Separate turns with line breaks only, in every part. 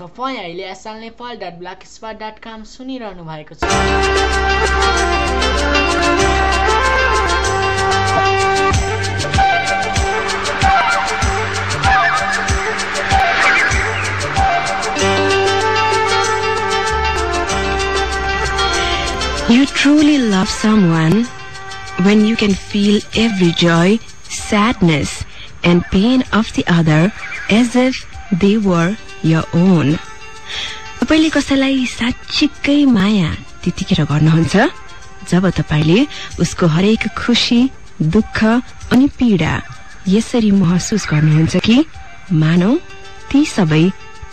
तपाईँ अहिले SL Nepal dot black spot dot com सुनिरहनु भएको छ
You truly love someone when you can feel every joy, sadness, and pain of the other as if they were your own. तपाईँले कसैलाई साँच्चीकै माया त्यतिखेर गर्नुहुन्छ? जब तपाईँले उसको हरेक खुसी दुःख अनि पीडा यसरी महसुस गर्नुहुन्छ कि मानौ ती सबै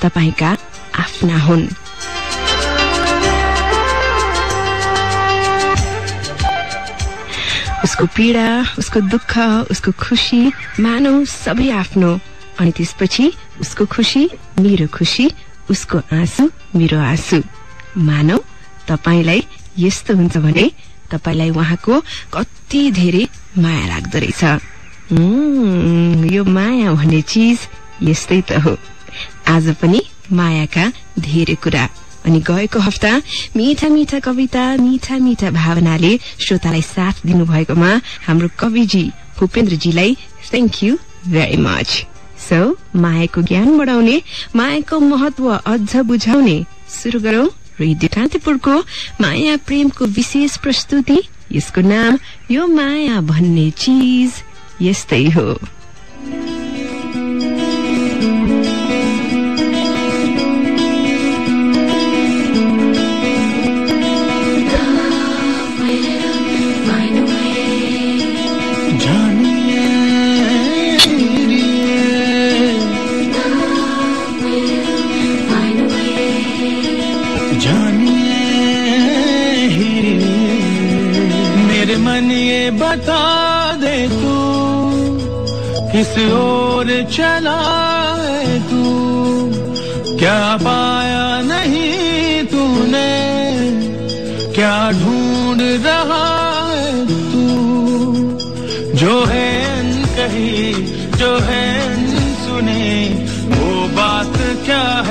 तपाईँका आफ्ना हुन्। उसको पीडा उसको दुःख उसको खुसी मानौ सबै आफ्नो। अनि त्यसपछि उसको खुसी मेरो खुसी उसको आँसु मेरो आँसु। मानौ तपाईँलाई यस्तो हुन्छ भने तपाईँलाई उहाँको कति धेरै माया लाग्दो रहेछ। यो माया भन्ने चिज यस्तै त हो। आज पनि मायाका धेरै कुरा। अनि गएको हप्ता मिठा मिठा कविता मिठा मिठा भावनाले श्रोतालाई साथ दिनुभएकोमा हाम्रो कविजी भूपेन्द्रजीलाई थ्याङ्क यू भेरी मच सो मायाको ज्ञान बढाउने मायाको महत्व अझ बुझाउने सुरु गरौं रेडियो कान्तिपुरको माया प्रेमको विशेष प्रस्तुति यसको नाम यो माया भन्ने चिज यस्तै हो।
बता दे तू, किस ओर चला है तू? क्या पाया नहीं तूने? क्या ढूंढ रहा है तू? जो है कही, जो है सुने, वो बात क्या है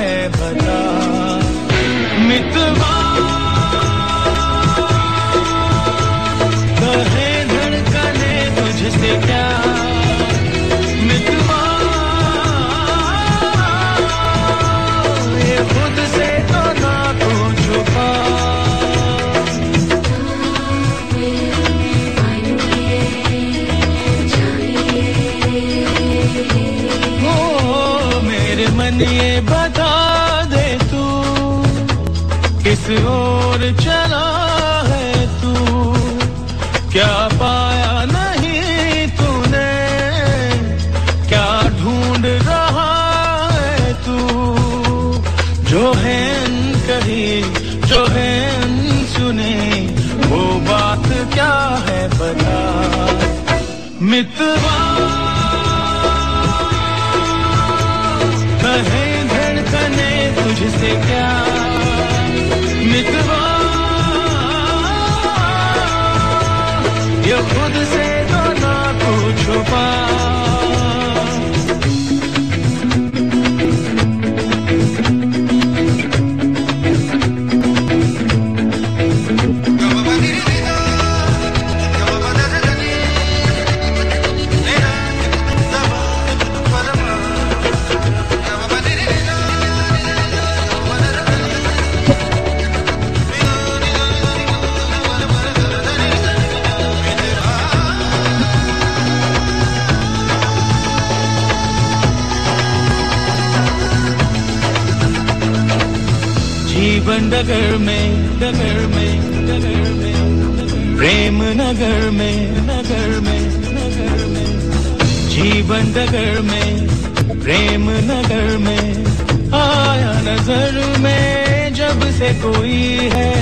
कोई है,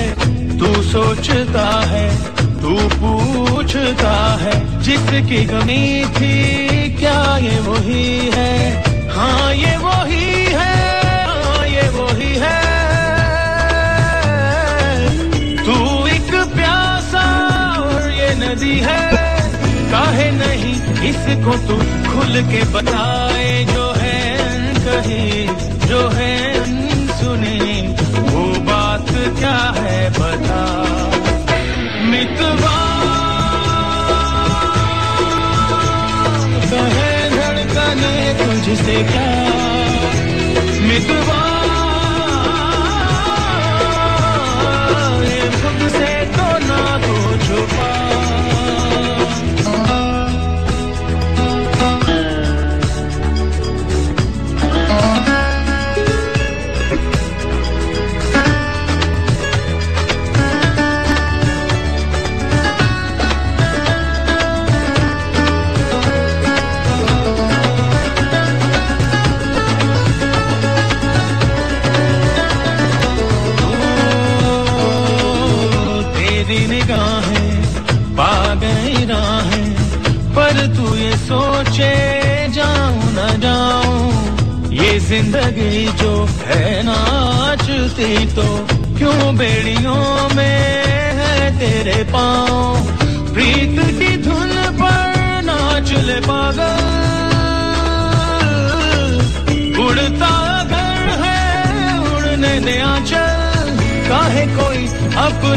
तू सोचता है, तू पूछता है, जिसकी कमी थी, क्या ये वही है? हाँ ये वही है हाँ ये वही है। तू एक प्यासा और ये नदी है, काहे नहीं इसको तू खुल के बताए? तुझसे क्या मितवा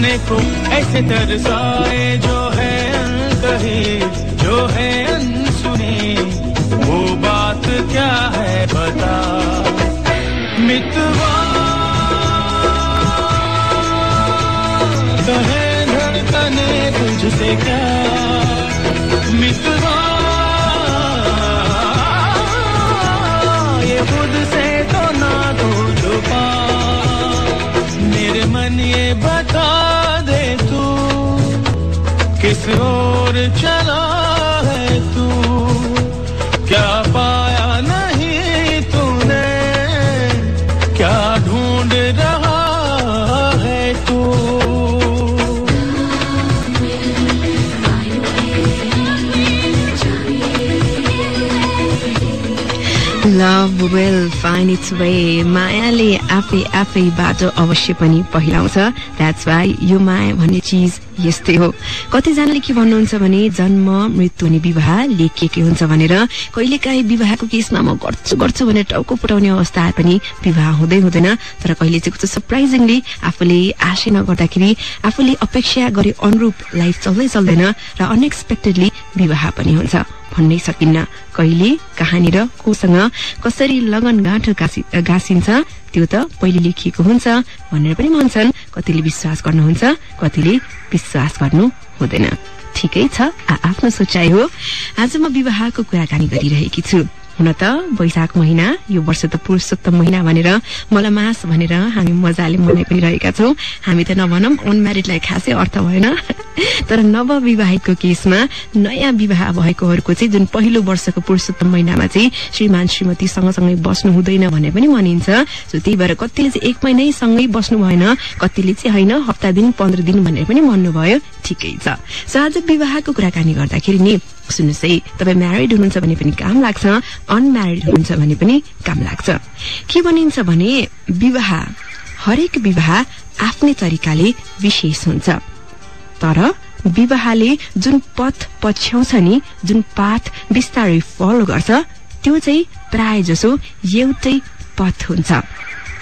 अपने को ऐसे तरसाए जो है अनकही जो है चला है तू? क्या पाया नहीं तूने? क्या ढूंढ रहा है तू?
Love will find its way मायाले आफै आफै बाटो अवश्य पनि पहिलाउँछ द्याट्स वाइ यो माया भन्ने चिज यस्तै हो। कतिजनाले के भन्नुहुन्छ भने जन्म मृत्यु अनि विवाह लेखिएकै हुन्छ भनेर कहिलेकाहीँ विवाहको केसमा म गर्छु गर्छु भनेर टाउको फुटाउने अवस्था आए पनि विवाह हुँदै हुँदैन। तर कहिले चाहिँ कस्तो सरप्राइजिङली आफूले आशै नगर्दाखेरि आफूले अपेक्षा गरे अनुरूप लाइफ चल्दै चल्दैन र अनएक्सपेक्टेडली विवाह पनि हुन्छ। भन्नै सकिन्न। कहिले कहाँनिर कोसँग कसरी लगन गाँठो गाँसी- गाँसिन्छ त्यो त पहिले लेखिएको हुन्छ भनेर पनि भन्छन्। कतिले विश्वास गर्नुहुन्छ कतिले विश्वास गर्नु हुँदैन। ठिकै छ आफ्नो सोचाइ हो। आज म विवाहको कुराकानी गरिरहेकी छु। हुन त वैशाख महिना यो वर्ष त पुरुषोत्तम महिना भनेर मलाई मास भनेर हामी मजाले मनाइ पनि रहेका छौं। हामी त नभनौं अनम्यारिडलाई खासै अर्थ भएन। तर नवविवाहितको केसमा नयाँ विवाह भएकोहरूको चाहिँ जुन पहिलो वर्षको पुरुषोत्तम महिनामा चाहिँ श्रीमान श्रीमती सँगसँगै बस्नु हुँदैन भने पनि भनिन्छ सो त्यही भएर कतिले चाहिँ एक महिनै सँगै बस्नु भएन कतिले चाहिँ होइन हप्ता दिन पन्ध्र दिन भनेर पनि भन्नुभयो। ठिकै छ। सो आज विवाहको कुराकानी गर्दाखेरि नि सुन्नुहोस् है। तपाईँ म्यारिड हुनुहुन्छ भने पनि काम लाग्छ अनम्यारिड हुनुहुन्छ भने पनि काम लाग्छ। के भनिन्छ भने विवाह हरेक विवाह आफ्नै तरिकाले विशेष हुन्छ। तर विवाहले जुन पथ पछ्याउँछ नि जुन पाथ बिस्तारै फलो गर्छ त्यो चाहिँ प्राय जसो एउटै पथ हुन्छ।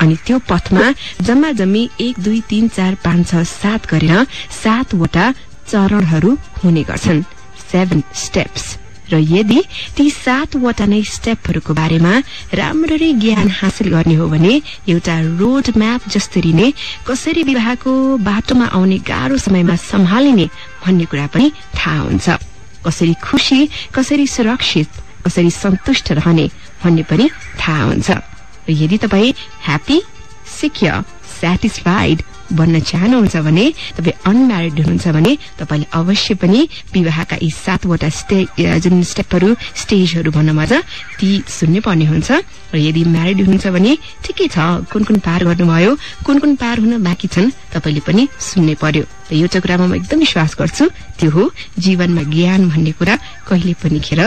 अनि त्यो पथमा जम्मा जम्मी एक दुई तीन चार पाँच छ सात गरेर सातवटा चरणहरू हुने गर्छन्। सेभेन स्टेप्स र यदि ती सातवटा नै स्टेपहरूको बारेमा राम्ररी ज्ञान हासिल गर्ने हो भने एउटा रोड म्याप जसरी नै कसरी विवाहको बाटोमा आउने गाह्रो समयमा सम्हालिने भन्ने कुरा पनि थाहा हुन्छ। कसरी खुशी कसरी सुरक्षित कसरी सन्तुष्ट रहने भन्ने पनि थाहा हुन्छ। र यदि तपाईँ ह्याप्पी सिक्योर सेटिस्फाइड बन्न चाहनुहुन्छ भने तपाईँ अनम्यारिड हुनुहुन्छ भने तपाईँले अवश्य पनि विवाहका यी सातवटा स्टे जुन स्टेपहरू स्टेजहरू भन्न मजा ती सुन्नै पर्ने हुन्छ। र यदि म्यारिड हुनुहुन्छ भने ठिकै छ कुन कुन पार गर्नुभयो कुन कुन पार हुन बाँकी छन् तपाईँले पनि सुन्नै पर्यो। र एउटा कुरामा म एकदम विश्वास गर्छु त्यो हो जीवनमा ज्ञान भन्ने कुरा कहिले पनि खेर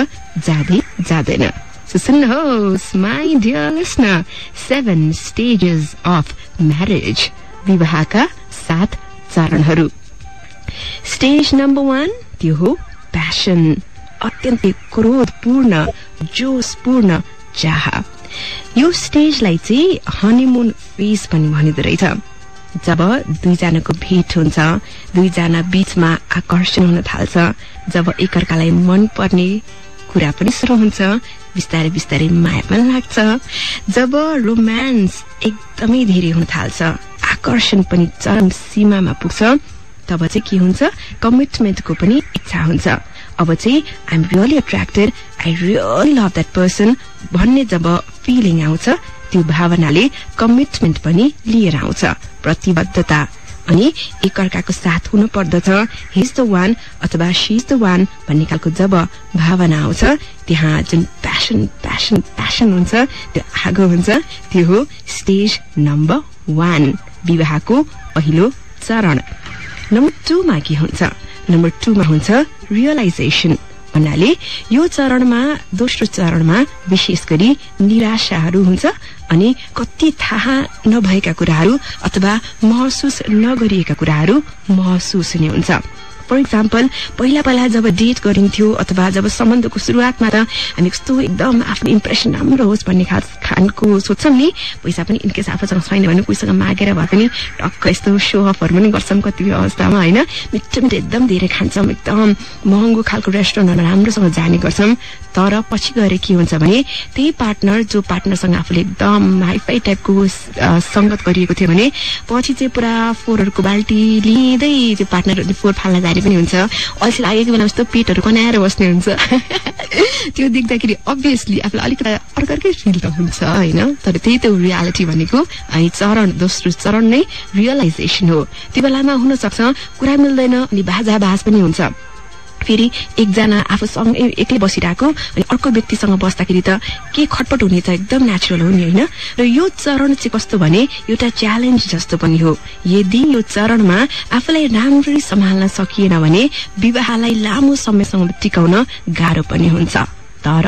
जाँदै जाँदैन। सुन्नुहोस् my dear seven stages of marriage विवाहका सात चरणहरू। स्टेज नम्बर वान त्यो हो प्यासन अत्यन्तै क्रोधपूर्ण जोसपूर्ण चाह। यो स्टेजलाई चाहिँ हनीमुन फेज पनि भनिँदो रहेछ। जब दुईजनाको भेट हुन्छ दुईजना बीचमा आकर्षण हुन थाल्छ। जब एकअर्कालाई मन पर्ने कुरा पनि सुरु हुन्छ बिस्तारै बिस्तारै माया पनि लाग्छ। जब रोमान्स एकदमै धेरै हुन थाल्छ। आकर्षण पनि चरम सीमामा पुग्छ। तब चाहिँ के हुन्छ? कमिटमेन्टको पनि इच्छा हुन्छ। अब चाहिँ I'm really attracted I really love that person भन्ने जब फिलिङ आउँछ त्यो भावनाले कमिटमेन्ट पनि लिएर आउँछ। प्रतिबद्धता। अनि एकअर्काको साथ हुनु पर्दछ हिज द वान अथवा सिज द वान भन्ने खालको जब भावना आउँछ त्यहाँ जुन प्यासन प्यासन प्यासन हुन्छ त्यो आगो हुन्छ त्यो हो स्टेज नम्बर वान विवाहको पहिलो चरण। नम्बर टूमा के हुन्छ? नम्बर टूमा हुन्छ रियलाइजेसन भन्नाले यो चरणमा दोस्रो चरणमा विशेष गरी निराशाहरू हुन्छ अनि कति थाहा नभएका कुराहरू अथवा महसुस नगरिएका कुराहरू महसुस हुने हुन्छ। फर इक्जाम्पल पहिला पहिला जब डेट गरिन्थ्यो अथवा जब सम्बन्धको सुरुवातमा त हामी कस्तो एकदम आफ्नो इम्प्रेसन राम्रो होस् भन्ने खास खानको सोध्छौँ नि पैसा पनि इनकेस आफूसँग छैन भने कोहीसँग मागेर भए पनि टक्क यस्तो सो अफहरू पनि गर्छौँ कति अवस्थामा होइन? मिठो मिठो एकदम धेरै खान्छौँ एकदम महँगो खालको रेस्टुरेन्टहरू राम्रोसँग जाने गर्छौँ। तर पछि गएर के हुन्छ भने त्यही पार्टनर जो पार्टनरसँग आफूले एकदम हाइफाई टाइपको सङ्गत गरिएको थियो भने पछि चाहिँ पुरा फोहोरहरूको बाल्टी लिँदै त्यो पार्टनर फोहोर फाल्न जाने पनि हुन्छ। अल्छी लागेको बेलामा यस्तो पेटहरू कनाएर बस्ने हुन्छ। त्यो देख्दाखेरि अभियसली आफूलाई अलिकति अर्को अर्कै फिल त हुन्छ होइन? तर त्यही त रियालिटी भनेको अनि चरण दोस्रो चरण नै रियलाइजेसन हो। त्यो बेलामा हुन सक्छ कुरा मिल्दैन अनि बाजा बाज पनि हुन्छ। फेरि एकजना आफूसँग एक्लै बसिरहेको अनि अर्को व्यक्तिसँग बस्दाखेरि त के खटपट हुने त एकदम नेचुरल हो नि होइन? र यो चरण चाहिँ कस्तो भने एउटा च्यालेन्ज जस्तो पनि हो। यदि यो चरणमा आफूलाई राम्ररी सम्हाल्न सकिएन भने विवाहलाई लामो समयसम्म टिकाउन गाह्रो पनि हुन्छ। तर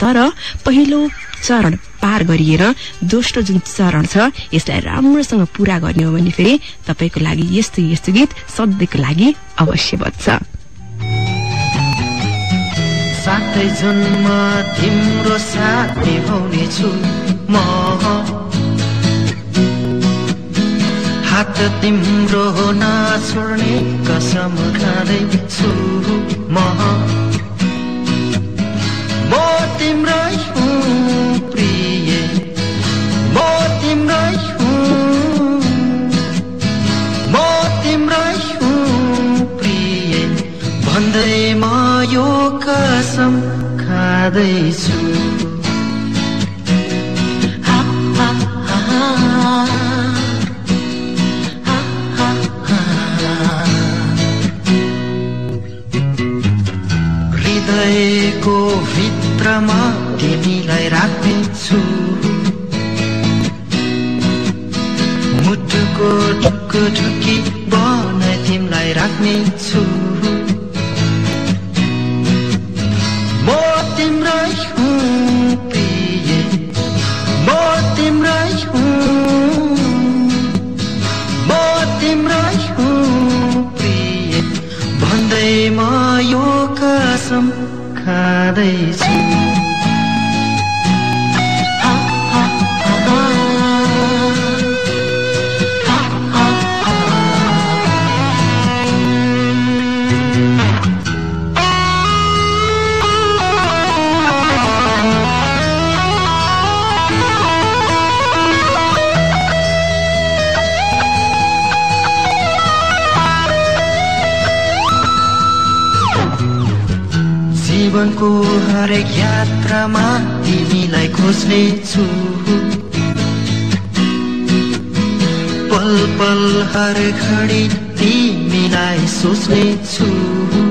तर पहिलो चरण पार गरिएर दोस्रो जुन चरण छ यसलाई राम्रोसँग पूरा गर्ने हो भने फेरि तपाईँको लागि यस्तो यस्तो गीत सधैँको लागि अवश्य बज्छ।
सातै जन्म तिम्रो साथ निभाउने छु म। हात तिम्रो नछोड्ने कसम खाँदैछु म। म तिम्रै हुँ। कसम खाँदैछु। हृदयको भित्रमा तिमीलाई राख्नेछु मुटुको ढुक ढुकी बनाइ तिमीलाई राख्नेछु। जीवनको हरेक यात्रामा तिमीलाई खोज्ने छु पल पल हर घडी तिमीलाई सोच्ने छु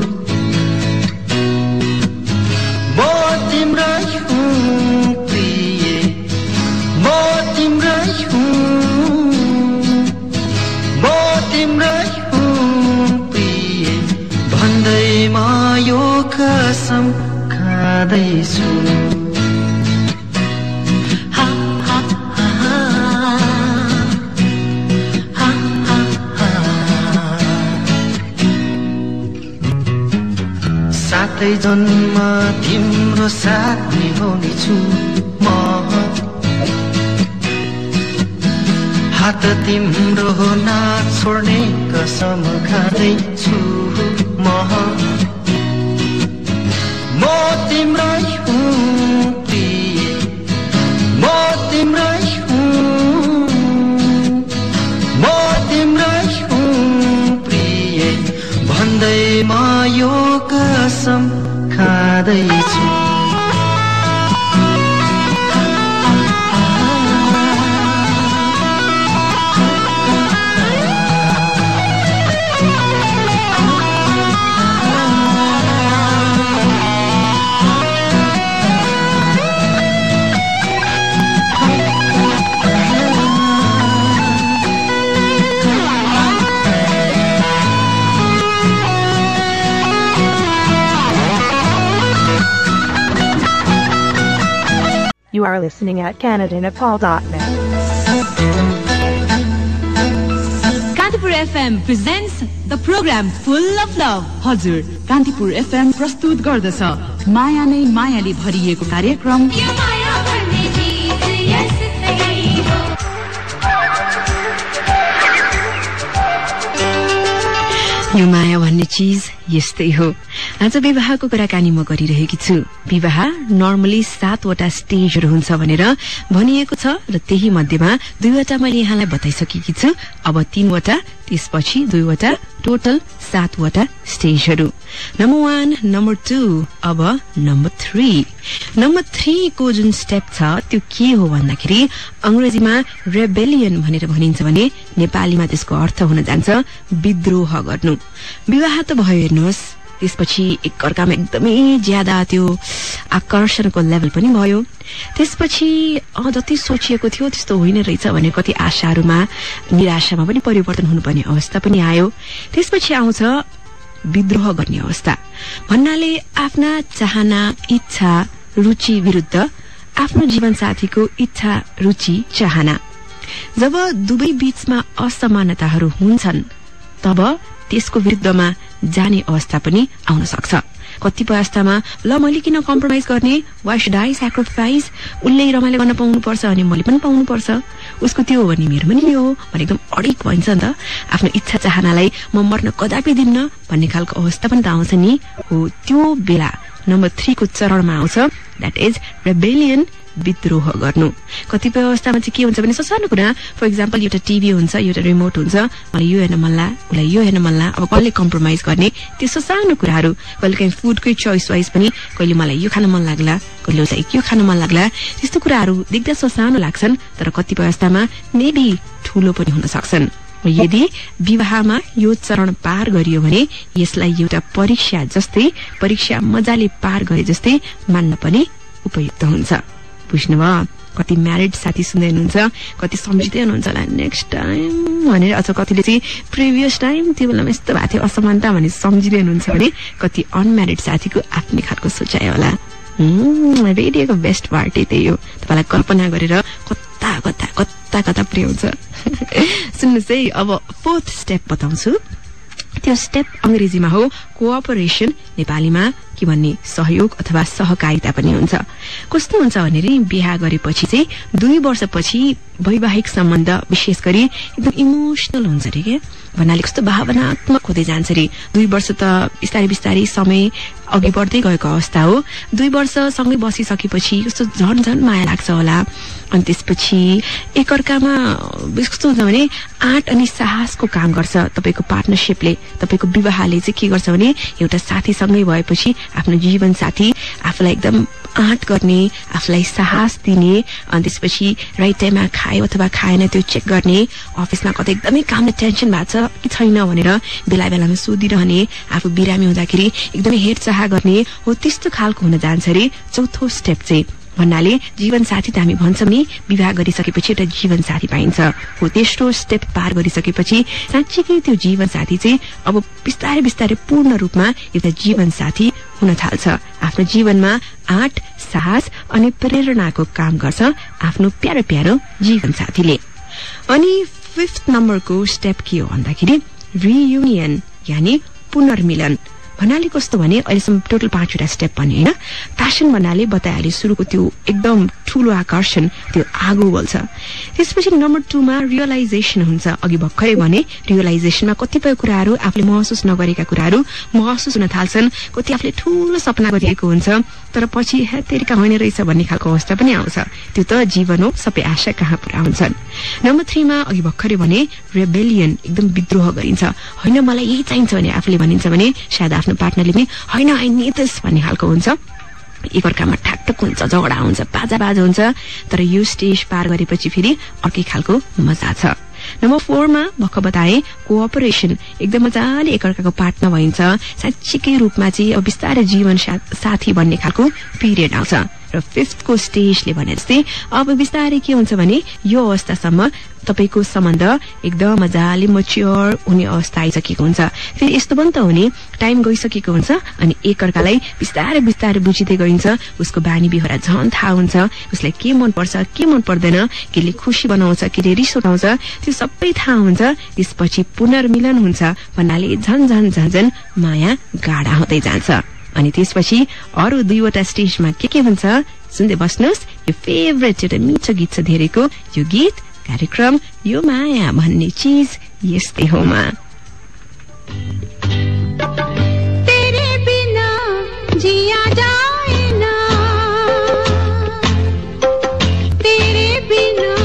हा, हा, हा, हा, हा, हा। सातै जन्म तिम्रो साथ निभाउने छु म। हात तिम्रो नछोड्ने कसम खाँदैछु म। म तिम्रै हुँ प्रिय म
तिम्रै हुँ म तिम्रै हुँ प्रिय भन्दैमा यो कसम खाँदैछु
are listening at CanadaNepal.net.
Kantipur FM presents the program full of love हजुर कान्तिपुर एफएम प्रस्तुत गर्दछ माया नै मायाले भरिएको कार्यक्रम
यो माया भन्ने चिज यस्तै हो
आज विवाहको कुराकानी म गरिरहेकी छु। विवाह नर्मली सातवटा स्टेजहरू हुन्छ भनेर भनिएको छ र त्यही मध्येमा दुईवटा मैले यहाँलाई बताइसकेकी छु। अब तीनवटा त्यसपछि दुईवटा टोटल सातवटा स्टेजहरू नम्बर वान नम्बर टू अब नम्बर थ्री नम्बर थ्रीको जुन स्टेप छ त्यो के हो भन्दाखेरि अंग्रेजीमा रेबेलियन भनेर भनिन्छ भने नेपालीमा त्यसको अर्थ हुन जान्छ विद्रोह गर्नु। विवाह त भयो हेर्नुहोस्। त्यसपछि एकअर्कामा एकदमै ज्यादा त्यो आकर्षणको लेभल पनि भयो। त्यसपछि जति सोचिएको थियो त्यस्तो होइन रहेछ भने कति आशाहरूमा निराशामा पनि परिवर्तन हुनुपर्ने अवस्था पनि आयो। त्यसपछि आउँछ विद्रोह गर्ने अवस्था। भन्नाले आफ्ना चाहना इच्छा रुचि विरुद्ध आफ्नो जीवनसाथीको इच्छा रुचि चाहना। जब दुवै बीचमा असमानताहरू हुन्छन् तब त्यसको विरुद्धमा जाने अवस्था पनि आउन सक्छ। कतिपय अवस्थामा ल मैले किन कम्प्रोमाइज गर्ने? वाइ सुड आई सेक्रिफाइस उसले रमाइलो गर्न पाउनुपर्छ अनि मैले पनि पाउनुपर्छ। उसको त्यो हो भने मेरो पनि यो हो। भने एकदम अडिक भन्छ नि त। आफ्नो इच्छा चाहनालाई म मर्न कदापि दिन्न भन्ने खालको अवस्था पनि त आउँछ नि। हो त्यो बेला नम्बर थ्रीको चरणमा आउँछ। द्याट इज रेबेलियन विद्रोह गर्नु। कतिपय अवस्थामा चाहिँ के हुन्छ भने सानो कुरा फर इक्जाम्पल एउटा टिभी हुन्छ एउटा रिमोट हुन्छ मलाई यो हेर्न मन ला उसलाई यो हेर्न मन ला अब कसले कम्प्रोमाइज गर्ने? त्यस्तो सानो कुराहरू कहिले काहीँ फुडकै चोइस वाइज पनि कहिले मलाई यो खान मन लाग्ला कहिले उसलाई यो खान मन लाग्ला त्यस्तो कुराहरू देख्दा सानो लाग्छन् तर कतिपय अवस्थामा मेबी ठुलो पनि हुन सक्छन्। यदि विवाहमा यो चरण पार गरियो भने यसलाई एउटा परीक्षा जस्तै परीक्षा मजाले पार गरे जस्तै मान्न पनि उपयुक्त हुन्छ। बुझ्नुभयो कति म्यारिड साथी सुन्दै हुनुहुन्छ? कति सम्झिँदै हुनुहुन्छ होला नेक्स्ट टाइम भनेर अथवा कतिले चाहिँ प्रिभियस टाइम त्यो बेलामा यस्तो भएको थियो असमानता भनेर सम्झिँदै हुनुहुन्छ भने कति अनम्यारिड साथीको आफ्नै खालको सोचाइ होला। रेडियोको बेस्ट पार्टी त्यही हो। तपाईँलाई कल्पना गरेर कता कता कता कता पुर्याउँछ सुन्नुहोस् है अब फोर्थ स्टेप बताउँछु। त्यो स्टेप अंग्रेजीमा हो कोअपरेसन नेपालीमा के भन्ने सहयोग अथवा सहकारिता पनि हुन्छ। कस्तो हुन्छ भने नि बिहा गरेपछि चाहिँ दुई वर्षपछि वैवाहिक सम्बन्ध विशेष गरी एकदम इमोसनल हुन्छ अरे के? भन्नाले कस्तो भावनात्मक हुँदै जान्छ अरे। दुई वर्ष त बिस्तारै बिस्तारै समय अघि बढ्दै गएको अवस्था हो। दुई वर्ष सँगै बसिसकेपछि कस्तो झन झन माया लाग्छ होला। अनि त्यसपछि एकअर्कामा कस्तो हुन्छ भने आँट अनि साहसको काम गर्छ तपाईँको पार्टनरसिपले। तपाईँको विवाहले चाहिँ के गर्छ भने एउटा साथीसँगै भएपछि आफ्नो जीवन साथी आफूलाई एकदम आँट गर्ने आफूलाई साहस दिने अनि त्यसपछि राइट टाइममा खायो अथवा खाएन त्यो चेक गर्ने अफिसमा कतै एकदमै कामले टेन्सन भएको छ कि छैन भनेर बेला बेलामा सोधिरहने आफू बिरामी हुँदाखेरि एकदमै हेरचाह गर्ने हो त्यस्तो खालको हुन जान्छ अरे चौथो स्टेप चाहिँ। भन्नाले जीवन साथी त हामी भन्छौँ नि विवाह गरिसकेपछि एउटा जीवन साथी पाइन्छ। हो तेस्रो स्टेप पार गरिसकेपछि साँच्चीकै त्यो जीवन साथी चाहिँ अब बिस्तारै बिस्तारै पूर्ण रूपमा एउटा जीवन साथी हुन थाल्छ। आफ्नो जीवनमा आँट साहस अनि प्रेरणाको काम गर्छ आफ्नो प्यारो प्यारो जीवन साथीले अनि फिफ्थ नम्बरको स्टेप के हो भन्दाखेरि रियुनियन यानि पुनर्मिलन। भन्नाले कस्तो भने अहिलेसम्म टोटल पाँचवटा स्टेप पनि होइन? प्यासन भन्नाले बताइहाले सुरुको त्यो एकदम ठूलो आकर्षण त्यो आगो बोल्छ। त्यसपछि नम्बर टूमा रियलाइजेसन हुन्छ। अघि भर्खरै भने रियलाइजेसनमा कतिपय कुराहरू आफूले महसुस नगरेका कुराहरू महसुस हुन थाल्छन्। कति आफूले ठूलो सपना गरिएको हुन्छ। तर पछि हेतेरिका होइन रहेछ भन्ने खालको अवस्था पनि आउँछ। त्यो त जीवन हो सबै आशा कहाँ पुरा हुन्छन्। नम्बर थ्रीमा अघि भर्खरै भने रेबेलियन एकदम विद्रोह गरिन्छ। होइन मलाई यही चाहिन्छ भने आफूले भनिन्छ भने सायद पार्टनरले पनि होइन आई नितस भन्ने खालको हुन्छ। एकअर्कामा ठाकटुक हुन्छ झगडा हुन्छ बाजा बाजा हुन्छ। तर यो स्टेज पार गरेपछि फेरि अर्कै खालको मजा छ। नम्बर फोरमा भर्खर बताए कोअपरेसन एकदम मजाले एकअर्काको पार्ट नभइन्छ साँच्चीकै रूपमा चाहिँ अब बिस्तारै जीवन साथी भन्ने खालको पिरियड आउँछ। र फिफ्थको स्टेजले भने जस्तै अब बिस्तारै के हुन्छ भने यो अवस्थासम्म तपाईँको सम्बन्ध एकदम मजाले मच्योर हुने अवस्था आइसकेको हुन्छ। फेरि यस्तो पनि त हुने टाइम गइसकेको हुन्छ अनि एकअर्कालाई बिस्तारै बिस्तारै बुझिँदै गइन्छ उसको बानी बेहोरा झन् थाहा हुन्छ उसलाई के मनपर्छ के मन पर्दैन केले खुसी बनाउँछ केले रिस उठाउँछ त्यो सबै थाहा हुन्छ त्यसपछि पुनर्मिलन हुन्छ भन्नाले झन झन झन झन माया गाढा हुँदै जान्छ। अनि त्यसपछि अरू दुईवटा स्टेजमा के के हुन्छ सुन्दै बस्नुहोस्। यो फेभरेट एउटा मिठो गीत छ धेरैको। यो गीत कार्यक्रम यो माया भन्ने चिज यस्तै होमा।
जिया जाए ना। तेरे बिना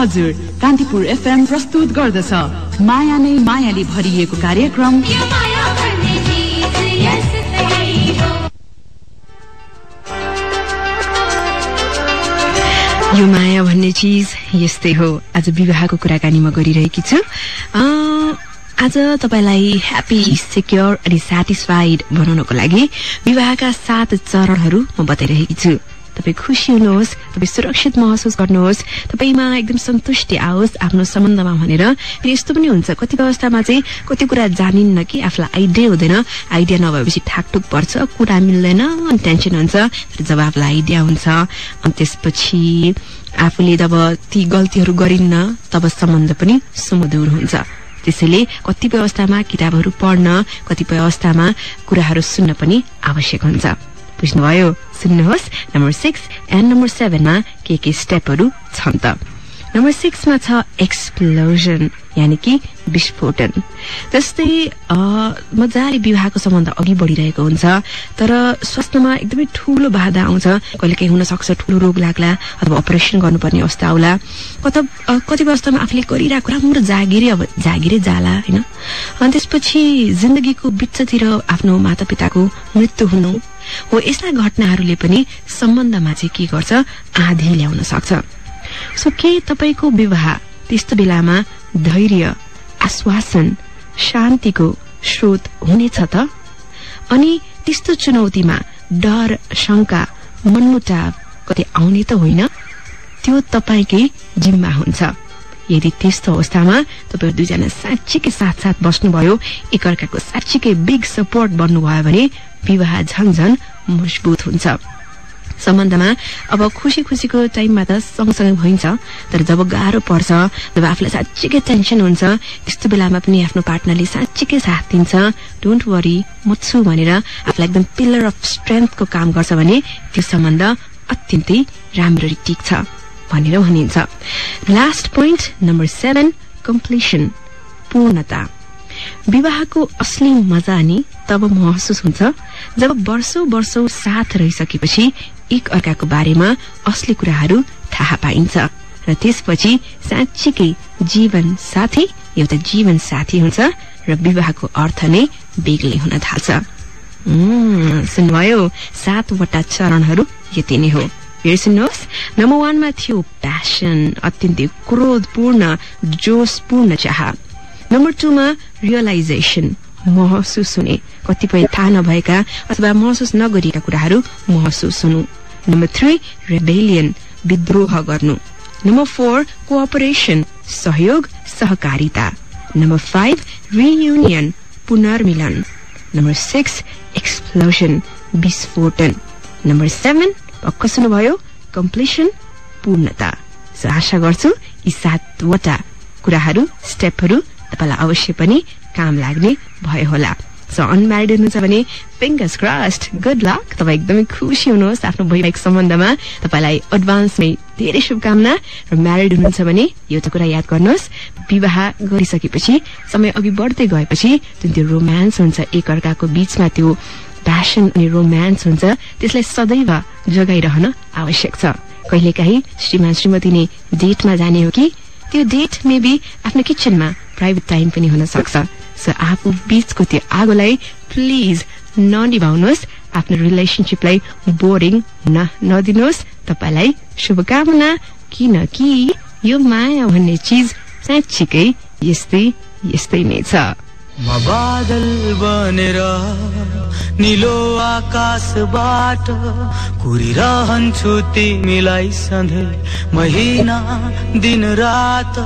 हजुर कान्तिपुर एफएम प्रस्तुत गर्दछ। माया नै मायाले भरिएको कार्यक्रम।
यो माया भन्ने चीज यस्तै हो।
आज विवाहको कुराकानी म गरिरहेकी छु। आज तपाईँलाई ह्याप्पी सिक्योर अनि सेटिस्फाइड बनाउनको लागि विवाहका सात चरणहरू म बताइरहेकी छु। तपाईँ खुसी हुनुहोस् तपाईँ सुरक्षित महसुस गर्नुहोस् तपाईँमा एकदम सन्तुष्टि आओस् आफ्नो सम्बन्धमा भनेर। फेरि यस्तो पनि हुन्छ कति अवस्थामा चाहिँ कति कुरा जानिन्न कि आफूलाई आइडिया हुँदैन। आइडिया नभएपछि ठाकटुक पर्छ कुरा मिल्दैन अनि टेन्सन हुन्छ जब आफूलाई आइडिया हुन्छ। अनि त्यसपछि आफूले जब ती गल्तीहरू गरिन्न तब सम्बन्ध पनि सुमधुर हुन्छ। त्यसैले कतिपय अवस्थामा किताबहरू पढ्न कतिपय अवस्थामा कुराहरू सुन्न पनि आवश्यक हुन्छ। बुझ्नुभयो सुन्नुहोस् नम्बर सिक्स एन्ड नम्बर सेभेनमा के के स्टेपहरू छन् त। नम्बर सिक्समा छ एक्सप्लोजन यानि कि विस्फोटन। जस्तै मजाले विवाहको सम्बन्ध अघि बढिरहेको हुन्छ तर स्वास्थ्यमा एकदमै ठूलो बाधा आउँछ। कहिले काहीँ हुन सक्छ ठूलो रोग लाग्ला अथवा अपरेसन गर्नुपर्ने अवस्था आउला। कता कतिपय अवस्थामा आफूले गरिरहेको राम्रो जागिरै अब जागिरै जाला होइन? अनि त्यसपछि जिन्दगीको बिचतिर आफ्नो मातापिताको मृत्यु हुनु। हो यस्ता घटनाहरूले पनि सम्बन्धमा चाहिँ के गर्छ? आधी ल्याउन सक्छ। सो के तपाईँको विवाह त्यस्तो बेलामा धैर्य आश्वासन शान्तिको स्रोत हुनेछ त? अनि त्यस्तो चुनौतीमा डर शंका मनमुटाव कतै आउने त होइन? त्यो तपाईँकै जिम्मा हुन्छ। यदि त्यस्तो अवस्थामा तपाईँहरू दुईजना साँच्चीकै साथ साथ बस्नुभयो एकअर्काको साँच्चीकै बिग सपोर्ट बन्नुभयो भने विवाह झन झन मजबुत हुन्छ। सम्बन्धमा अब खुसी खुसीको टाइममा त सँगसँगै भइन्छ तर जब गाह्रो पर्छ जब आफूलाई साँच्चीकै टेन्सन हुन्छ त्यस्तो बेलामा पनि आफ्नो पार्टनरले साँच्चीकै साथ दिन्छ। डोन्ट वरी म छु भनेर आफूलाई एकदम पिलर अफ स्ट्रेन्थको काम गर्छ भने त्यो सम्बन्ध अत्यन्तै राम्ररी टिक्छ भनेर भनिन्छ। Last point number seven completion पूर्णता। विवाहको असली मजा नि तब महसुस हुन्छ जब वर्षौं वर्षौं साथ रहिसकेपछि एक अर्काको बारेमा असली कुराहरू थाहा पाइन्छ। र त्यसपछि साँच्चीकै जीवन साथी एउटा जीवन साथी हुन्छ र विवाहको अर्थ नै बेग्लै हुन थाल्छ। सुन्नुभयो? सातवटा चरणहरू यति नै हो। फेरि सुन्नुहोस्। नम्बर वानमा थियो प्यासन अत्यन्तै क्रोधपूर्ण जोसपूर्ण चाह। नम्बर टूमा रियलाइजेसन महसुस हुने। कतिपय थाहा नभएका अथवा महसुस नगरिएका कुराहरू महसुस हुनु। नम्बर थ्री रेबेलियन विद्रोह गर्नु। नम्बर फोर कोअपरेसन सहयोग सहकारिता। नम्बर फाइभ रियुनियन पुनर्मिलन। नम्बर सिक्स एक्सप्लोजन विस्फोटन। नम्बर सेभेन पक्क सुन्नुभयो कम्प्लिसन पूर्णता। आशा गर्छु यी सातवटा कुराहरू स्टेपहरू तपाईँलाई अवश्य पनि काम लाग्ने भयो होला। सो अनम्यारिड हुनुहुन्छ भने फिङ्गर्स क्रस्ट गुड लक तपाईँ एकदमै खुसी हुनुहोस् आफ्नो वैवाहिक सम्बन्धमा। तपाईँलाई एडभान्समै धेरै शुभकामना। र म्यारिड हुनुहुन्छ भने एउटा कुरा याद गर्नुहोस् विवाह गरिसकेपछि समय अघि बढ्दै गएपछि जुन त्यो रोमान्स हुन्छ एकअर्काको बीचमा त्यो प्यासन अनि रोमान्स हुन्छ त्यसलाई सदैव जोगाइरहन आवश्यक छ। कहिलेकाहीँ श्रीमान श्रीमती नै डेटमा जाने हो कि त्यो डेट मेबी आफ्नो किचनमा प्राइभेट टाइम पनि हुन सक्छ। सो आफू बीचको त्यो आगोलाई प्लिज ननिभाउनुहोस्। आफ्नो रिलेसनसिपलाई बोरिङ नदिनुहोस्। तपाईँलाई शुभकामना। किनकि यो माया भन्ने चिज साँच्चीकै यस्तै यस्तै नै छ।
म बादल बनेर निलो आकाशबाट कुरिरहन्छु तिमीलाई सधैँ महिना दिन रात।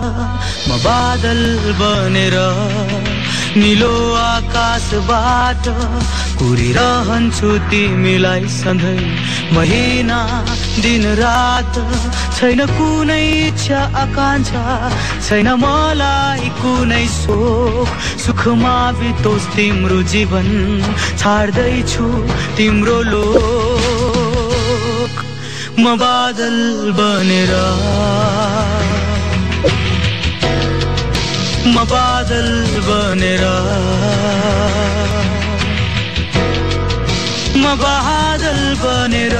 म बादल बनेर निलो आकाशबाट कुरिरहन्छु तिमीलाई सधैँ महिना दिन रात। छैन कुनै इच्छा आकाङ्क्षा छैन मलाई कुनै शोक सुखमा बितोस् तिम्रो जीवन छाड्दैछु तिम्रो लोक। म बादल बनेर। म बादल बनेर। म बादल बनेर।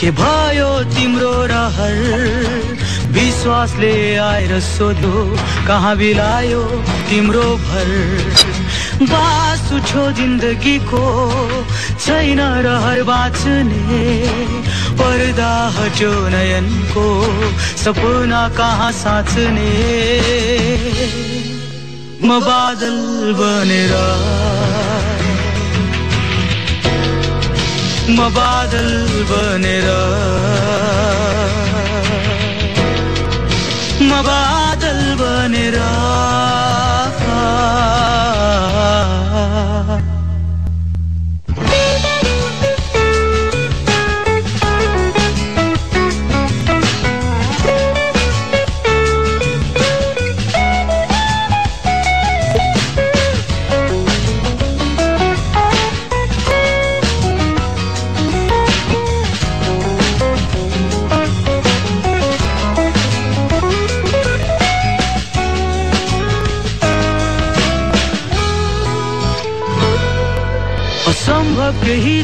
के भयो तिम्रो रहर? विश्वासले आएर सोध्यो कहाँ बिलायो तिम्रो भर? बास उठ्यो जिन्दगीको छैन रहर बाँच्ने। पर्दा हट्यो नयनको सपना कहाँ साँच्ने? म बादल बनेर म बादल बनेर म बादल बनेर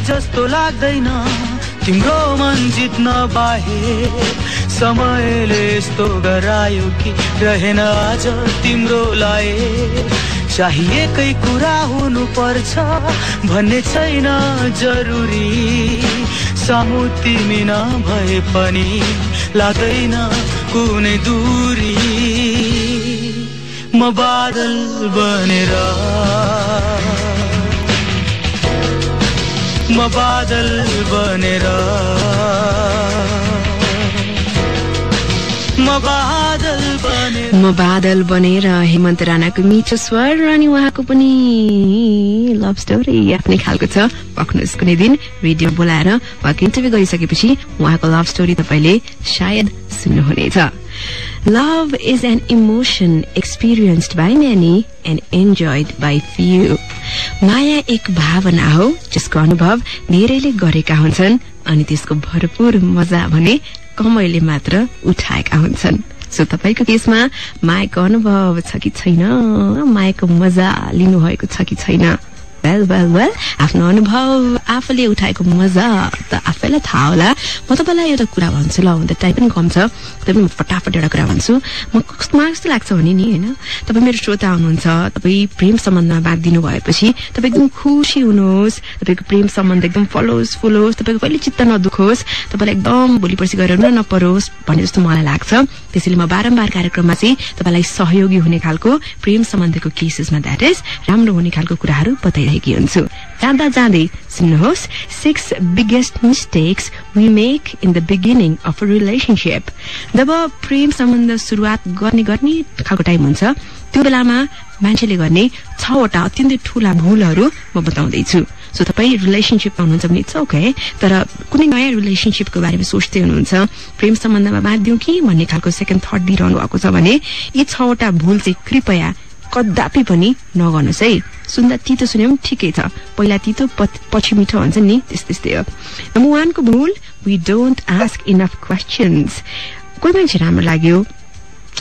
जस्तो लाग्दैन। तिम्रो मन जित्न बाहेक समयले यस्तो गरायो कि रहेन आज तिम्रो लायक चाहिएकै कुरा हुनु पर्छ भन्ने छैन जरुरी। सामु तिमी नभए पनि लाग्दैन कुनै दूरी। म बादल बनेर म बादल बनेर। म बादल बनेर
हेमन्त राणाको मिठो स्वर अनि उहाँको पनि लभ स्टोरी आफ्नै खालको छ। पक्नुहोस् कुनै दिन रेडियो बोलाएर उहाँको इन्टरभ्यू गरिसकेपछि उहाँको लभ स्टोरी तपाईँले सायद सुन्नुहुनेछ। Love is an emotion experienced by many and enjoyed by few माया एक भावना हो जसको अनुभव धेरैले गरेका हुन्छन् अनि त्यसको भरपूर मजा भने कमैले मात्र उठाएका हुन्छन्। सो तपाईँको केसमा मायाको अनुभव छ कि छैन? मायाको मजा लिनुभएको छ कि छैन? वेल वेल वेल आफ्नो अनुभव आफूले उठाएको मजा त आफैलाई थाहा होला। म तपाईँलाई एउटा कुरा भन्छु ल त टाइम पनि कम छ। तपाईँ फटाफट एउटा कुरा भन्छु। म कस्तोमा कस्तो लाग्छ भने नि होइन तपाईँ मेरो श्रोता हुनुहुन्छ तपाईँ प्रेम सम्बन्धमा बात दिनु भएपछि तपाईँ एकदम खुसी हुनुहोस् तपाईँको प्रेम सम्बन्ध एकदम फलोस् फुलोस् तपाईँको कहिले चित्त नदुखोस् तपाईँलाई एकदम भोलि पर्सि गरेर नपरोस् भन्ने जस्तो मलाई लाग्छ। त्यसैले म बारम्बार कार्यक्रममा चाहिँ तपाईँलाई सहयोगी हुने खालको प्रेम सम्बन्धको केसेसमा द्याट इज राम्रो हुने खालको कुराहरू बताइरहेकी हुन्छु। जाँदा जाँदै सुन्नुहोस् six biggest mistakes we make in the beginning of relationship जब प्रेम सम्बन्ध सुरुवात गर्ने गर्ने खालको टाइम हुन्छ त्यो बेलामा मान्छेले गर्ने छवटा अत्यन्तै ठूला भूलहरू म बताउँदैछु। सो तपाईँ रिलेसनसिपमा हुनुहुन्छ भने इट्स ओके तर कुनै नयाँ रिलेसनसिपको बारेमा सोच्दै हुनुहुन्छ प्रेम सम्बन्धमा बाँधिदिउँ कि भन्ने खालको सेकेन्ड थट दिइरहनु भएको छ भने यी छवटा भूल चाहिँ कृपया कदापि पनि नगर्नुहोस् है। सुन्दा तितो सुने पनि ठिकै छ। पहिला तितो पछि मिठो भन्छ नि त्यस्तै त्यस्तै हो। नम्बर वानको भूल we don't ask enough questions कोही मान्छे राम्रो लाग्यो।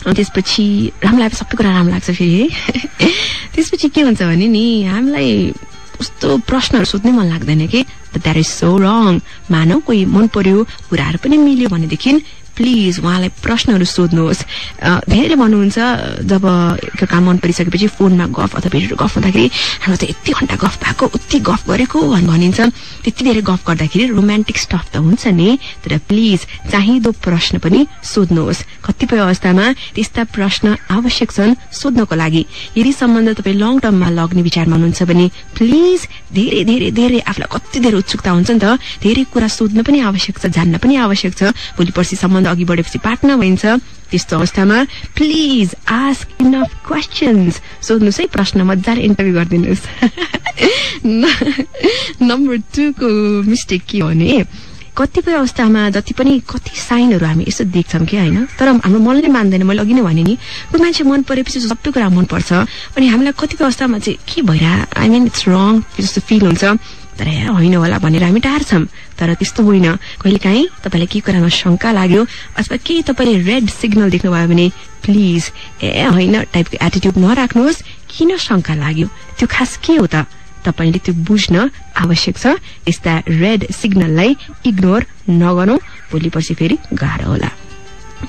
अनि त्यसपछि राम्रो लागेपछि सबै कुरा राम्रो लाग्छ फेरि है। त्यसपछि के हुन्छ भने नि हामीलाई कस्तो प्रश्नहरू सोध्नै मन लाग्दैन कि? द्याट इज सो रङ मानौ कोही मन पर्यो कुराहरू पनि मिल्यो भनेदेखि प्लिज उहाँलाई प्रश्नहरू सोध्नुहोस्। धेरैले भन्नुहुन्छ जब एउटा काम मन परिसकेपछि फोनमा गफ अथवा भेटेर गफ हुँदाखेरि हाम्रो त यति घन्टा गफ भएको उति गफ गरेको भन् भनिन्छ। त्यति धेरै गफ गर्दाखेरि रोमान्टिक स्टफ त हुन्छ नि। तर प्लिज चाहिँदो प्रश्न पनि सोध्नुहोस्। कतिपय अवस्थामा त्यस्ता प्रश्न आवश्यक छन् सोध्नको लागि। यदि सम्बन्ध तपाईँ लङ टर्ममा लग्ने विचारमा हुनुहुन्छ भने प्लिज धेरै धेरै धेरै आफूलाई कति धेरै उत्सुकता हुन्छ नि त। धेरै कुरा सोध्न पनि आवश्यक छ जान्न पनि आवश्यक छ। भोलि पर्सि सम्बन्ध अघि बढेपछि पार्टनर भइन्छ। त्यस्तो अवस्थामा प्लिज आस्क इनफ क्वेसन्स सोध्नुहोस् है प्रश्न मजाले इन्टरभ्यू गरिदिनुहोस्। नम्बर टूको मिस्टेक के हो भने कतिपय अवस्थामा जति पनि कति साइनहरू हामी यसो देख्छौँ कि होइन तर हाम्रो मनले मान्दैन। मैले अघि नै भने नि कोही मान्छे मन परेपछि सबै कुरा मनपर्छ अनि हामीलाई कतिपय अवस्थामा चाहिँ के भइरह आई मिन इट्स रङ जस्तो फिल हुन्छ। तर होइन होला भनेर हामी टार्छौँ। तर त्यस्तो होइन कहिलेकाहीँ तपाईँलाई केही कुरामा शङ्का लाग्यो अथवा केही तपाईँले रेड सिग्नल देख्नुभयो भने प्लिज ए होइन टाइपको एटिट्युड नराख्नुहोस्। किन शङ्का लाग्यो? त्यो खास के हो त? तपाईँले त्यो बुझ्न आवश्यक छ। यस्ता रेड सिग्नललाई इग्नोर नगरौं। भोलि पर्सि फेरि गाह्रो होला।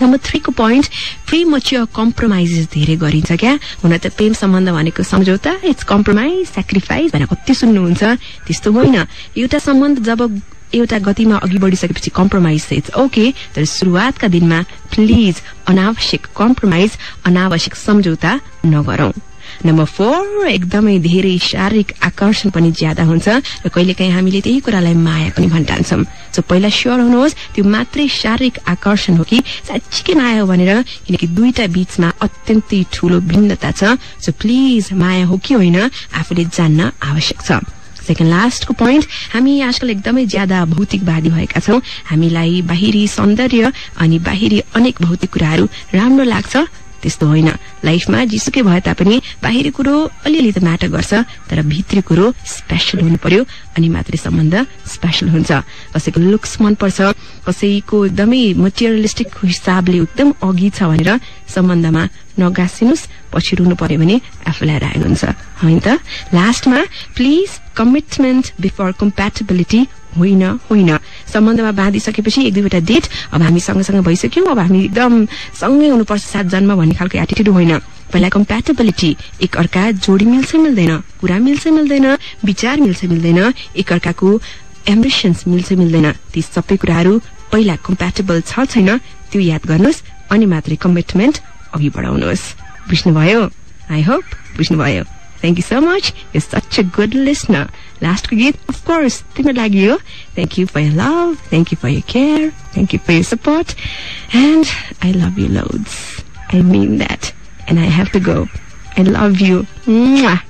नम्बर थ्रीको पोइन्ट प्री मच्योर कम्प्रोमाइजेस धेरै गरिन्छ क्या? हुन त प्रेम सम्बन्ध भनेको सम्झौता इट्स कम्प्रोमाइज सेक्रिफाइस भनेर कति सुन्नुहुन्छ। त्यस्तो होइन। एउटा सम्बन्ध जब एउटा गतिमा अघि बढिसकेपछि कम्प्रोमाइज इट्स ओके तर शुरूआतका दिनमा प्लिज अनावश्यक कम्प्रोमाइज अनावश्यक सम्झौता नगरौं। नम्बर फोर एकदमै धेरै शारीरिक आकर्षण पनि ज्यादा हुन्छ र कहिलेकाहीँ हामीले त्यही कुरालाई माया पनि भन्टान्छौँ सो पहिला स्योर हुनुहोस् त्यो मात्रै शारीरिक आकर्षण हो कि साँच्चीकै माया हो भनेर किनकि दुईटा बीचमा अत्यन्तै ठूलो भिन्नता छ। सो प्लिज माया हो कि होइन आफूले जान्न आवश्यक छ। सेकेन्ड लास्टको पोइन्ट हामी आजकल एकदमै ज्यादा भौतिकवादी भएका छौं। हामीलाई बाहिरी सौन्दर्य अनि बाहिरी अनेक भौतिक कुराहरू राम्रो लाग्छ त्यस्तो होइन। लाइफमा जिसुकै भए तापनि बाहिरी कुरो अलिअलि त म्याटर गर्छ तर भित्री कुरो स्पेशल हुनु पर्यो अनि मात्रै सम्बन्ध स्पेशल हुन्छ। कसैको लुक्स मनपर्छ कसैको एकदमै मटेरियलिस्टिक हिसाबले एकदम अघि छ भनेर सम्बन्धमा नगासिनुहोस् पछि रुनु पर्यो भने आफूलाई राग हुन्छ। होइन त? लास्टमा प्लिज कमिटमेन्ट बिफोर कम्प्याटेबिलिटी होइन होइन। सम्बन्धमा बाँधिसकेपछि एक दुईवटा डेट अब हामी सँगसँगै भइसक्यौँ अब हामी एकदम सँगै हुनुपर्छ सात जन्म भन्ने खालको एटिट्युड होइन। पहिला कम्प्याटेबिलिटी एक अर्का जोडी मिल्छ मिल्दैन कुरा मिल्छ मिल्दैन विचार मिल्छ मिल्दैन एक अर्काको एम्बिसन्स मिल्छ मिल्दैन। ती सबै कुराहरू पहिला कम्प्याटेबल छ छैन त्यो याद गर्नुहोस् अनि मात्रै कमिटमेन्ट अघि बढाउनुहोस्। बुझ्नुभयो? आई होप बुझ्नुभयो। Thank you so much. You're such a good listener. Last week, of course, Timid like you. Thank you for your love. Thank you for your care. Thank you for your support. And I love you loads. I mean that. And I have to go. I love you. Mwah.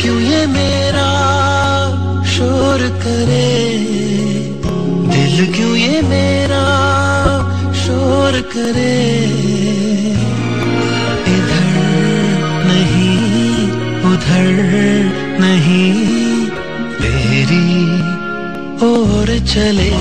क्यों ये मेरा शोर करे? दिल क्यों ये मेरा शोर करे? इधर नहीं, उधर नहीं तेरी ओर चले।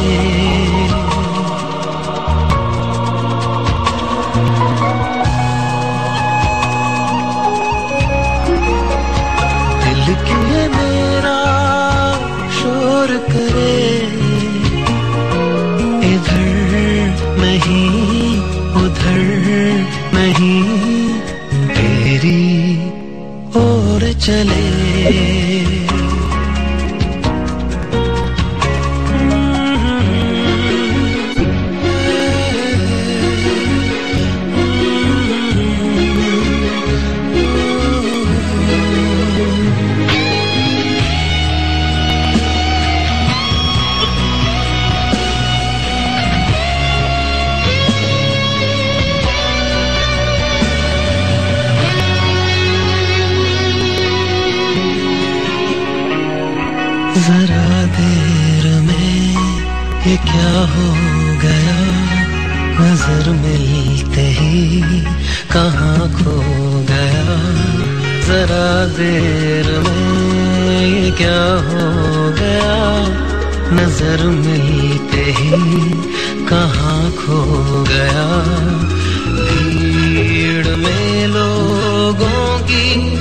चले। जरा देर में ये क्या हो गया? नज़र मिलते ही कहाँ खो गया? जरा देर में ये क्या हो गया? नज़र मिलते ही कहाँ खो गया? भीड़ में लोगों की